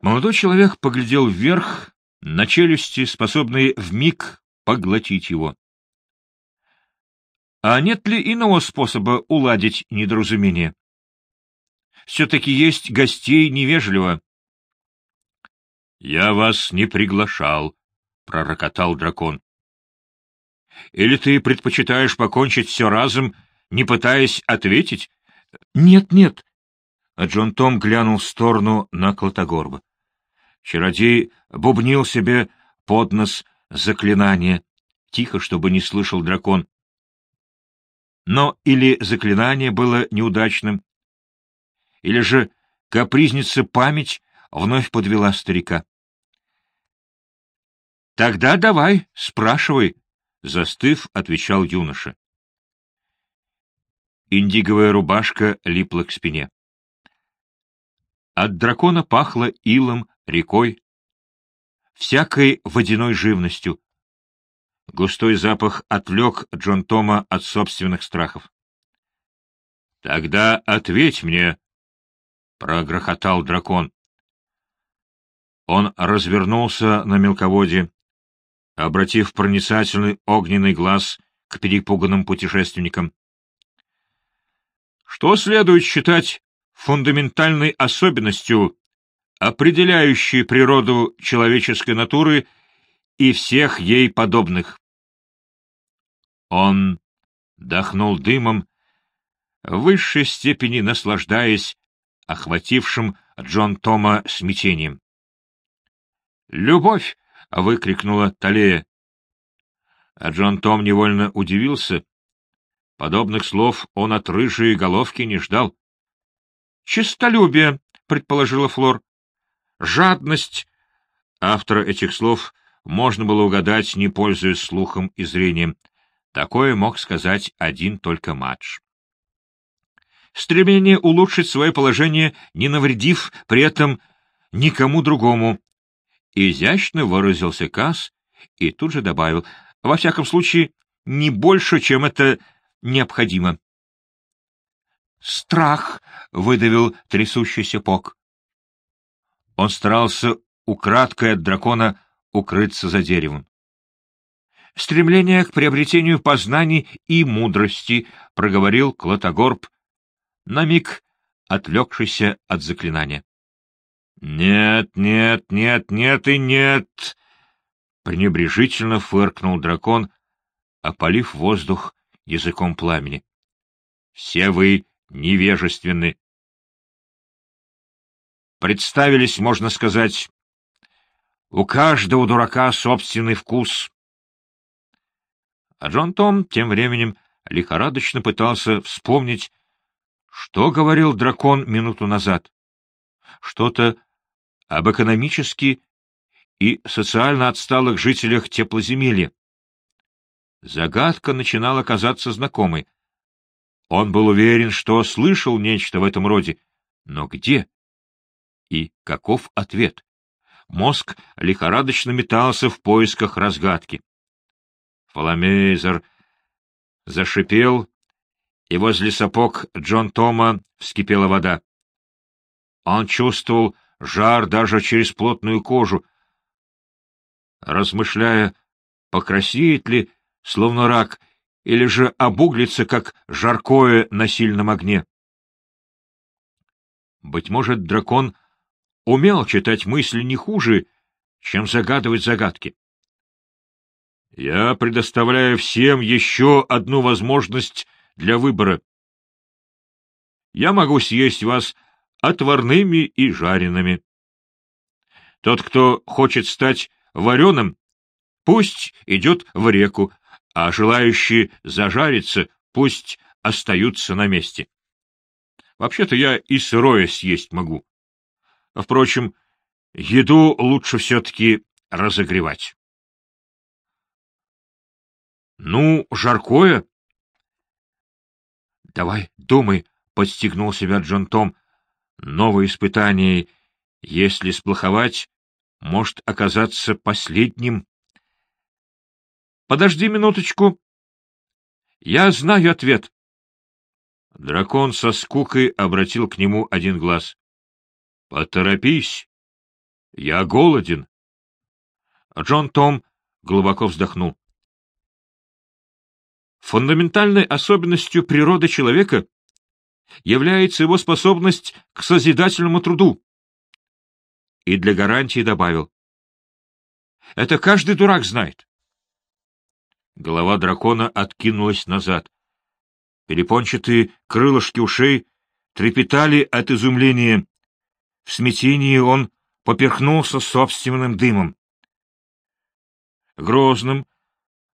Молодой человек поглядел вверх на челюсти, способные вмиг поглотить его. А нет ли иного способа уладить недоразумение? Все-таки есть гостей невежливо. — Я вас не приглашал, — пророкотал дракон. — Или ты предпочитаешь покончить все разом, не пытаясь ответить? — Нет, нет. А Джон Том глянул в сторону на Клотогорба. Чародей бубнил себе под нос заклинание, тихо, чтобы не слышал дракон. Но или заклинание было неудачным, или же капризница память вновь подвела старика. — Тогда давай, спрашивай, — застыв, отвечал юноша. Индиговая рубашка липла к спине. От дракона пахло илом, рекой, всякой водяной живностью. Густой запах отвлек Джон Тома от собственных страхов. — Тогда ответь мне, — прогрохотал дракон. Он развернулся на мелководье, обратив проницательный огненный глаз к перепуганным путешественникам. Что следует считать фундаментальной особенностью, определяющей природу человеческой натуры и всех ей подобных? Он дохнул дымом, в высшей степени наслаждаясь охватившим Джон Тома смятением. «Любовь!» — выкрикнула Талея. А Джон Том невольно удивился. Подобных слов он от рыжей головки не ждал. «Чистолюбие!» — предположила Флор. «Жадность!» Автора этих слов можно было угадать, не пользуясь слухом и зрением. Такое мог сказать один только Мадж стремление улучшить свое положение, не навредив при этом никому другому. Изящно выразился Касс и тут же добавил, во всяком случае, не больше, чем это необходимо. «Страх!» — выдавил трясущийся Пок. Он старался украдкой от дракона укрыться за деревом. «Стремление к приобретению познаний и мудрости», — проговорил Клотогорб, на миг отвлекшийся от заклинания. — Нет, нет, нет, нет и нет! — пренебрежительно фыркнул дракон, опалив воздух языком пламени. — Все вы невежественны. Представились, можно сказать, у каждого дурака собственный вкус. А Джон Том тем временем лихорадочно пытался вспомнить, что говорил дракон минуту назад? Что-то об экономически и социально отсталых жителях теплоземелья. Загадка начинала казаться знакомой. Он был уверен, что слышал нечто в этом роде. Но где? И каков ответ? Мозг лихорадочно метался в поисках разгадки. Фоломейзер зашипел, и возле сапог Джон Тома вскипела вода. Он чувствовал жар даже через плотную кожу, размышляя, покрасеет ли, словно рак, или же обуглится, как жаркое на сильном огне. Быть может, дракон умел читать мысли не хуже, чем загадывать загадки. Я предоставляю всем еще одну возможность для выбора. Я могу съесть вас отварными и жареными. Тот, кто хочет стать вареным, пусть идет в реку, а желающие зажариться пусть остаются на месте. Вообще-то я и сырое съесть могу. Впрочем, еду лучше все-таки разогревать. — Ну, жаркое, Давай, думай, — подстегнул себя Джон Том. Новое испытание, если сплоховать, может оказаться последним. Подожди минуточку. Я знаю ответ. Дракон со скукой обратил к нему один глаз. — Поторопись. Я голоден. Джон Том глубоко вздохнул. Фундаментальной особенностью природы человека является его способность к созидательному труду. И для гарантии добавил. Это каждый дурак знает. Голова дракона откинулась назад. Перепончатые крылышки ушей трепетали от изумления. В смятении он поперхнулся собственным дымом. Грозным,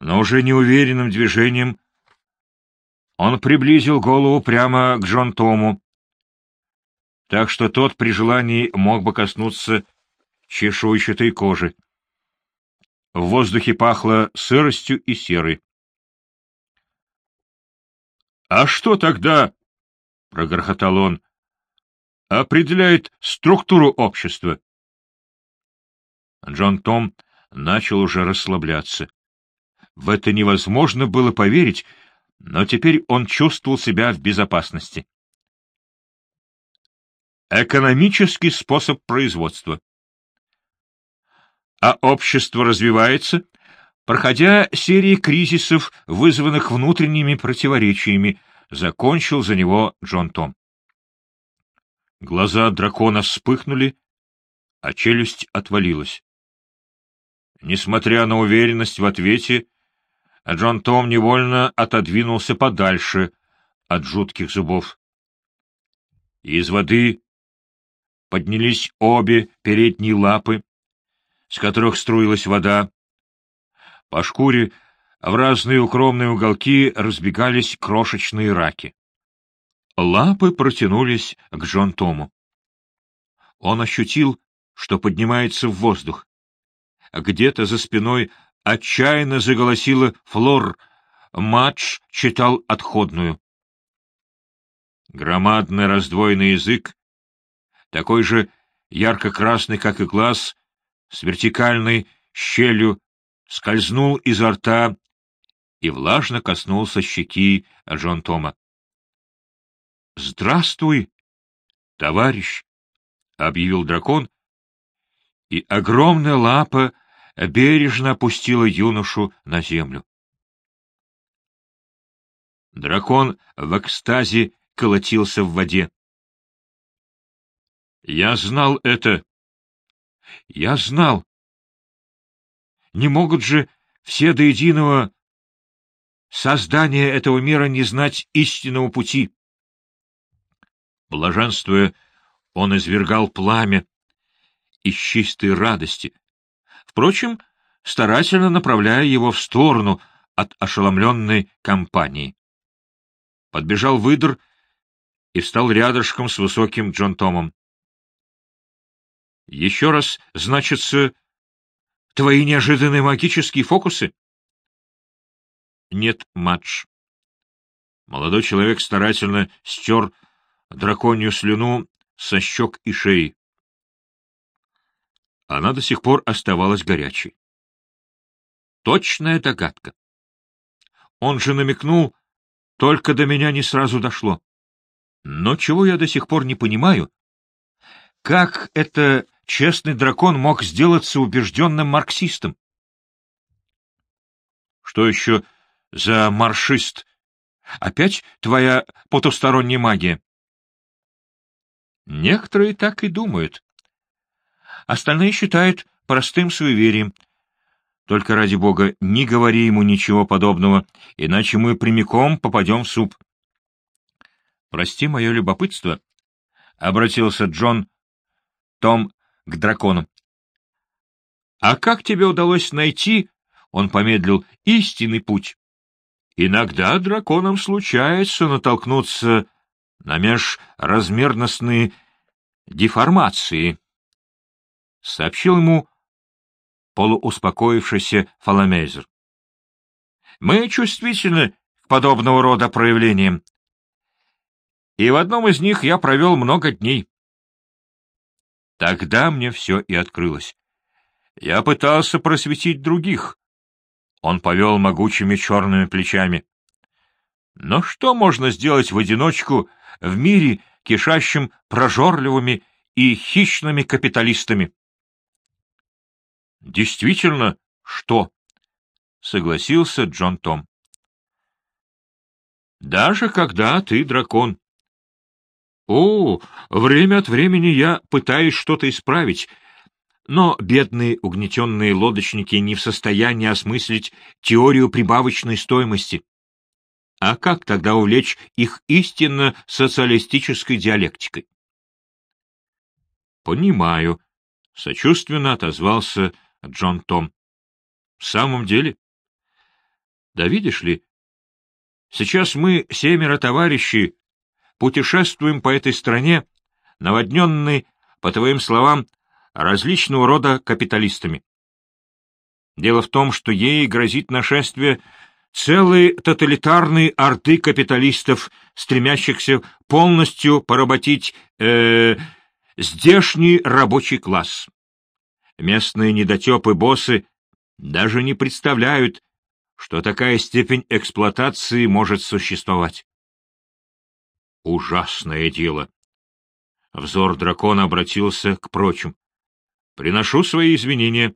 но уже неуверенным движением он приблизил голову прямо к Джон Тому, так что тот при желании мог бы коснуться чешуйчатой кожи. В воздухе пахло сыростью и серой. — А что тогда, — прогрохотал он, — определяет структуру общества? Джон Том начал уже расслабляться. В это невозможно было поверить, но теперь он чувствовал себя в безопасности. Экономический способ производства а общество развивается, проходя серии кризисов, вызванных внутренними противоречиями, закончил за него Джон Том. Глаза дракона вспыхнули, а челюсть отвалилась. Несмотря на уверенность в ответе, Джон Том невольно отодвинулся подальше от жутких зубов. Из воды поднялись обе передние лапы, с которых струилась вода. По шкуре в разные укромные уголки разбегались крошечные раки. Лапы протянулись к Джон Тому. Он ощутил, что поднимается в воздух. Где-то за спиной отчаянно заголосила Флор. Матч читал отходную. Громадный раздвоенный язык, такой же ярко-красный, как и глаз, с вертикальной щелью скользнул изо рта и влажно коснулся щеки Джон Тома. — Здравствуй, товарищ! — объявил дракон, и огромная лапа бережно опустила юношу на землю. Дракон в экстазе колотился в воде. — Я знал это, я знал. Не могут же все до единого создания этого мира не знать истинного пути. Блаженствуя, он извергал пламя из чистой радости, впрочем, старательно направляя его в сторону от ошеломленной компании. Подбежал выдр и встал рядышком с высоким Джон Томом. Еще раз, значится, твои неожиданные магические фокусы? Нет, матч. Молодой человек старательно стер драконью слюну со щек и шеи. Она до сих пор оставалась горячей. Точная догадка. Он же намекнул, только до меня не сразу дошло. Но чего я до сих пор не понимаю, как это честный дракон мог сделаться убежденным марксистом. Что еще за маршист? Опять твоя потусторонняя магия? Некоторые так и думают. Остальные считают простым суеверием. Только ради бога, не говори ему ничего подобного, иначе мы прямиком попадем в суп. Прости мое любопытство, — обратился Джон Том к дракону. — А как тебе удалось найти, — он помедлил, — истинный путь? Иногда драконам случается натолкнуться на межразмерностные деформации, — сообщил ему полууспокоившийся Фаламейзер. — Мы чувствительны к подобного рода проявлениям, и в одном из них я провел много дней. Тогда мне все и открылось. Я пытался просветить других. Он повел могучими черными плечами. Но что можно сделать в одиночку в мире, кишащем прожорливыми и хищными капиталистами? Действительно, что? — согласился Джон Том. — Даже когда ты дракон. — О, время от времени я пытаюсь что-то исправить, но бедные угнетенные лодочники не в состоянии осмыслить теорию прибавочной стоимости. А как тогда увлечь их истинно социалистической диалектикой? — Понимаю, — сочувственно отозвался Джон Том. — В самом деле? Да видишь ли, сейчас мы, семеро товарищей, путешествуем по этой стране, наводненной, по твоим словам, различного рода капиталистами. Дело в том, что ей грозит нашествие целой тоталитарной орды капиталистов, стремящихся полностью поработить э, здешний рабочий класс. Местные недотепы-боссы даже не представляют, что такая степень эксплуатации может существовать. Ужасное дело. Взор дракона обратился к прочим. Приношу свои извинения.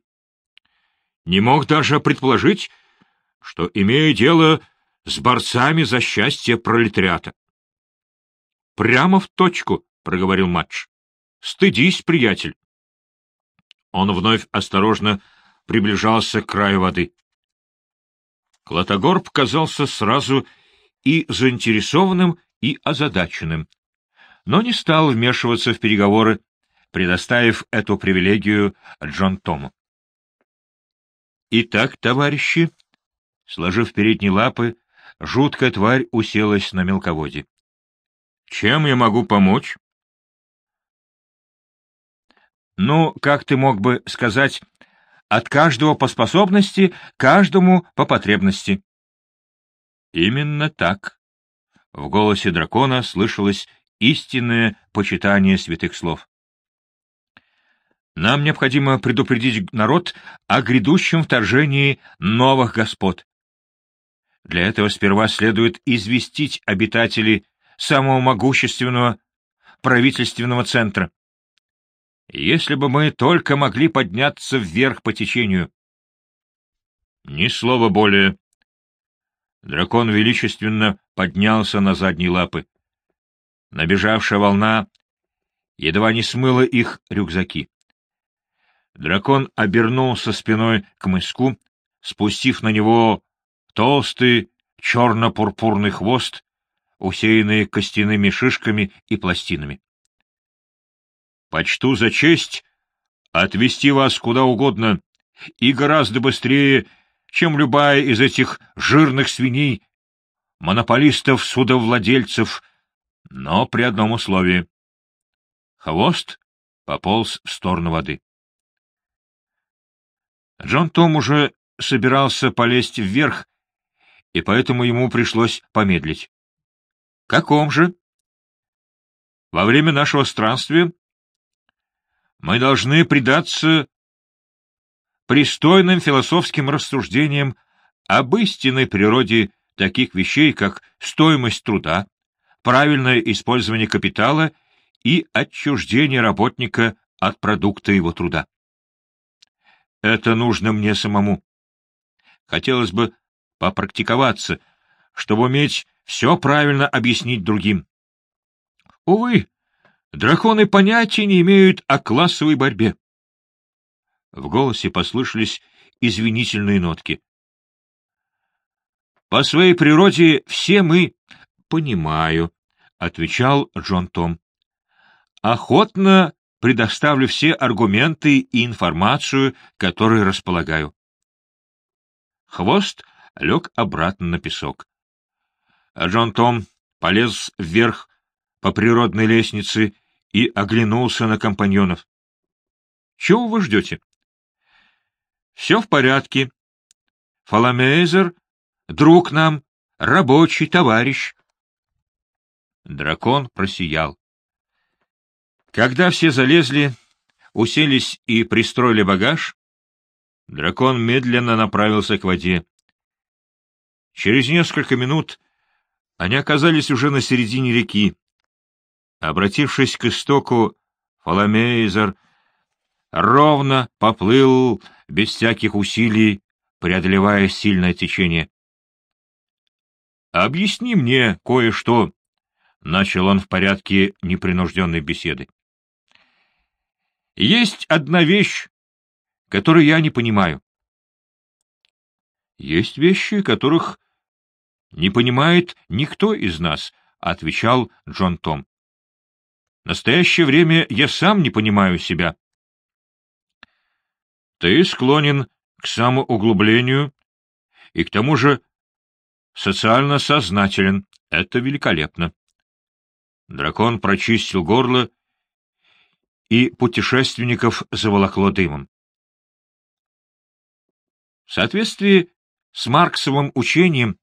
Не мог даже предположить, что имею дело с борцами за счастье пролетариата. — Прямо в точку, — проговорил Матч. — Стыдись, приятель. Он вновь осторожно приближался к краю воды. Клотогор показался сразу и заинтересованным, и озадаченным, но не стал вмешиваться в переговоры, предоставив эту привилегию Джон Тому. «Итак, товарищи», сложив передние лапы, жуткая тварь уселась на мелководье. «Чем я могу помочь?» «Ну, как ты мог бы сказать, от каждого по способности, каждому по потребности?» «Именно так». В голосе дракона слышалось истинное почитание святых слов. Нам необходимо предупредить народ о грядущем вторжении новых господ. Для этого сперва следует известить обитателей самого могущественного правительственного центра. Если бы мы только могли подняться вверх по течению. Ни слова более. Дракон величественно поднялся на задние лапы. Набежавшая волна едва не смыла их рюкзаки. Дракон обернулся спиной к мыску, спустив на него толстый черно-пурпурный хвост, усеянный костяными шишками и пластинами. «Почту за честь отвести вас куда угодно и гораздо быстрее, чем любая из этих жирных свиней, монополистов-судовладельцев, но при одном условии». Хвост пополз в сторону воды. Джон Том уже собирался полезть вверх, и поэтому ему пришлось помедлить. — Каком же? — Во время нашего странствия мы должны предаться пристойным философским рассуждениям об истинной природе таких вещей, как стоимость труда, правильное использование капитала и отчуждение работника от продукта его труда. Это нужно мне самому. Хотелось бы попрактиковаться, чтобы уметь все правильно объяснить другим. Увы, драконы понятия не имеют о классовой борьбе. В голосе послышались извинительные нотки. По своей природе все мы... — Понимаю, — отвечал Джон Том. — Охотно предоставлю все аргументы и информацию, которой располагаю. Хвост лег обратно на песок. Джон Том полез вверх по природной лестнице и оглянулся на компаньонов. — Чего вы ждете? — Все в порядке. Фаламейзер, друг нам, рабочий товарищ. Дракон просиял. Когда все залезли, уселись и пристроили багаж, дракон медленно направился к воде. Через несколько минут они оказались уже на середине реки. Обратившись к истоку, Фаламейзер ровно поплыл без всяких усилий, преодолевая сильное течение. «Объясни мне кое-что», — начал он в порядке непринужденной беседы. «Есть одна вещь, которую я не понимаю». «Есть вещи, которых не понимает никто из нас», — отвечал Джон Том. «В настоящее время я сам не понимаю себя». «Ты склонен к самоуглублению и к тому же социально сознателен. Это великолепно. Дракон прочистил горло, и путешественников заволокло дымом. В соответствии с Марксовым учением,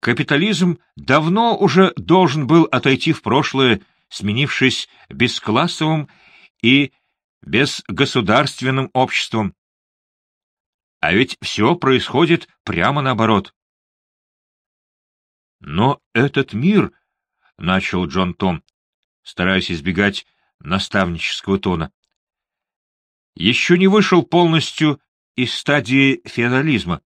капитализм давно уже должен был отойти в прошлое, сменившись бесклассовым и безгосударственным обществом. А ведь все происходит прямо наоборот. Но этот мир, — начал Джон Том, стараясь избегать наставнического тона, — еще не вышел полностью из стадии феодализма.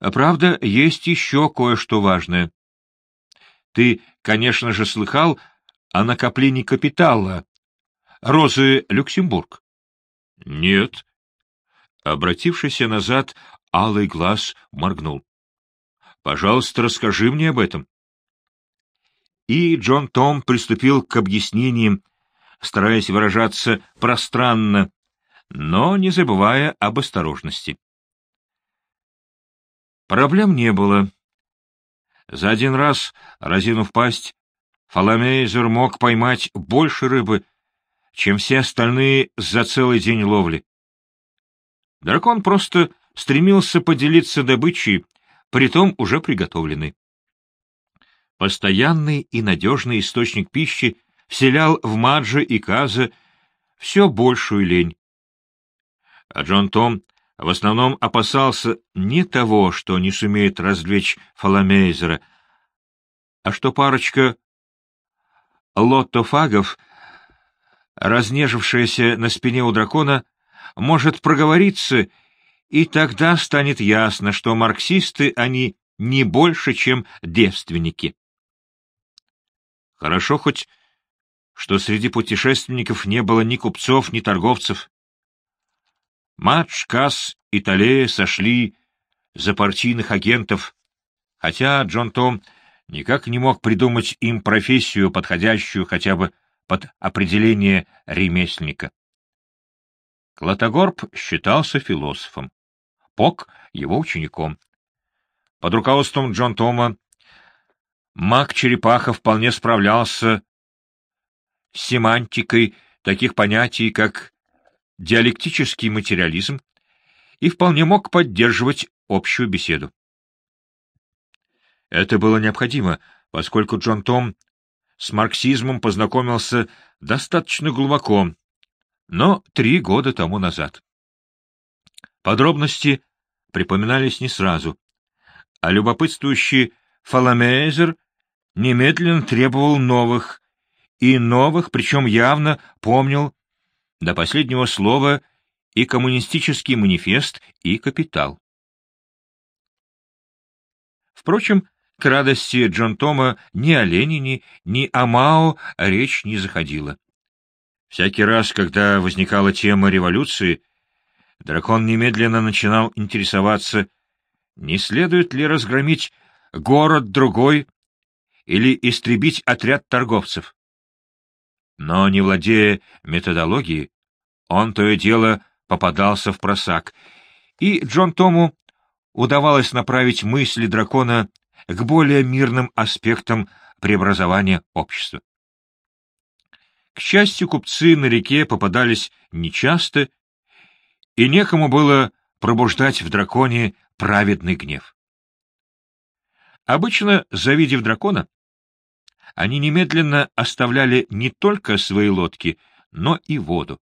А правда, есть еще кое-что важное. Ты, конечно же, слыхал о накоплении капитала Розы Люксембург? — Нет. Обратившийся назад, алый глаз моргнул. Пожалуйста, расскажи мне об этом. И Джон Том приступил к объяснениям, стараясь выражаться пространно, но не забывая об осторожности. Проблем не было. За один раз, разинув пасть, Фоломейзер мог поймать больше рыбы, чем все остальные за целый день ловли. Дракон просто стремился поделиться добычей, притом уже приготовленный. Постоянный и надежный источник пищи вселял в Маджа и Каза все большую лень. А Джон Том в основном опасался не того, что не сумеет развлечь Фоломейзера, а что парочка лоттофагов, разнежившаяся на спине у дракона, может проговориться и тогда станет ясно, что марксисты они не больше, чем девственники. Хорошо хоть, что среди путешественников не было ни купцов, ни торговцев. Матч, Касс и Талея сошли за партийных агентов, хотя Джон Том никак не мог придумать им профессию, подходящую хотя бы под определение ремесленника. Клотогорб считался философом. Пок — его учеником. Под руководством Джон Тома маг Черепаха вполне справлялся с семантикой таких понятий, как диалектический материализм, и вполне мог поддерживать общую беседу. Это было необходимо, поскольку Джон Том с марксизмом познакомился достаточно глубоко, но три года тому назад. Подробности припоминались не сразу, а любопытствующий Фоломейзер немедленно требовал новых, и новых, причем явно помнил до последнего слова и коммунистический манифест, и капитал. Впрочем, к радости Джон Тома ни о Ленине, ни о Мао речь не заходила. Всякий раз, когда возникала тема революции, Дракон немедленно начинал интересоваться, не следует ли разгромить город другой или истребить отряд торговцев. Но, не владея методологией, он то и дело попадался в просак, и Джон Тому удавалось направить мысли дракона к более мирным аспектам преобразования общества. К счастью, купцы на реке попадались нечасто и некому было пробуждать в драконе праведный гнев. Обычно, завидев дракона, они немедленно оставляли не только свои лодки, но и воду.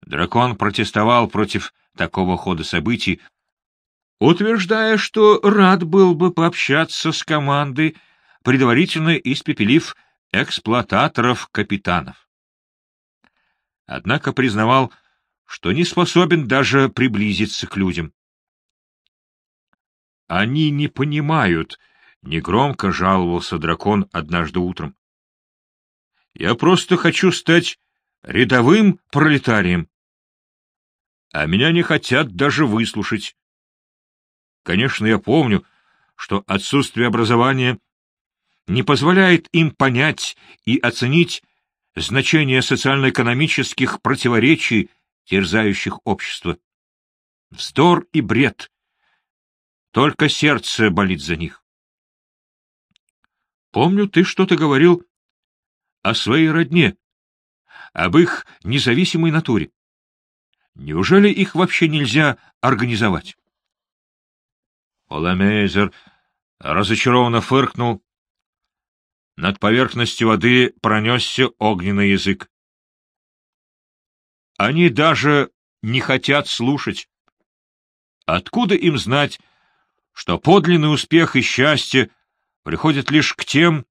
Дракон протестовал против такого хода событий, утверждая, что рад был бы пообщаться с командой, предварительно испепелив эксплуататоров-капитанов. однако признавал, что не способен даже приблизиться к людям. «Они не понимают», — негромко жаловался дракон однажды утром. «Я просто хочу стать рядовым пролетарием. А меня не хотят даже выслушать. Конечно, я помню, что отсутствие образования не позволяет им понять и оценить значение социально-экономических противоречий, терзающих общество. Вздор и бред. Только сердце болит за них. Помню, ты что-то говорил о своей родне, об их независимой натуре. Неужели их вообще нельзя организовать? Поламейзер разочарованно фыркнул. Над поверхностью воды пронесся огненный язык. Они даже не хотят слушать. Откуда им знать, что подлинный успех и счастье приходят лишь к тем,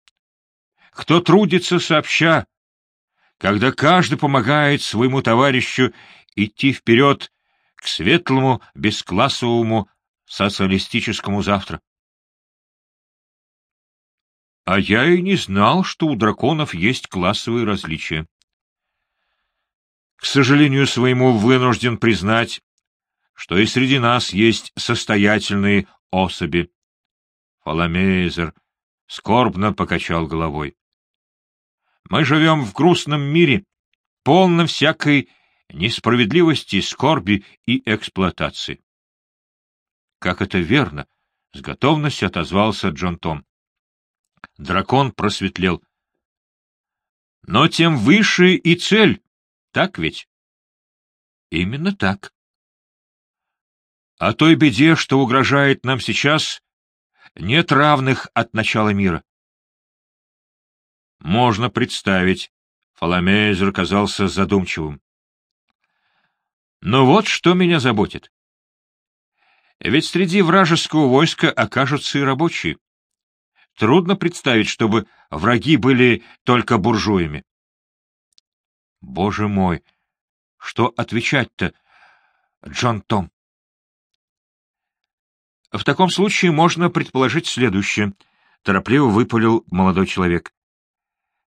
кто трудится сообща, когда каждый помогает своему товарищу идти вперед к светлому, бесклассовому социалистическому завтра. А я и не знал, что у драконов есть классовые различия. К сожалению своему вынужден признать, что и среди нас есть состоятельные особи. Фаламейзер скорбно покачал головой. Мы живем в грустном мире, полном всякой несправедливости, скорби и эксплуатации. — Как это верно! — с готовностью отозвался Джон Том. Дракон просветлел. — Но тем выше и цель, так ведь? — Именно так. О той беде, что угрожает нам сейчас, нет равных от начала мира. Можно представить. Фоломейзер казался задумчивым. Но вот что меня заботит. Ведь среди вражеского войска окажутся и рабочие. Трудно представить, чтобы враги были только буржуями. Боже мой, что отвечать-то, Джон Том? В таком случае можно предположить следующее, — торопливо выпалил молодой человек.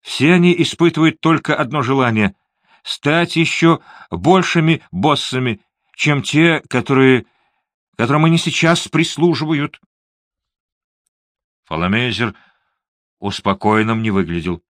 Все они испытывают только одно желание — стать еще большими боссами, чем те, которые, которым они сейчас прислуживают. Фоломейзер успокоенным не выглядел.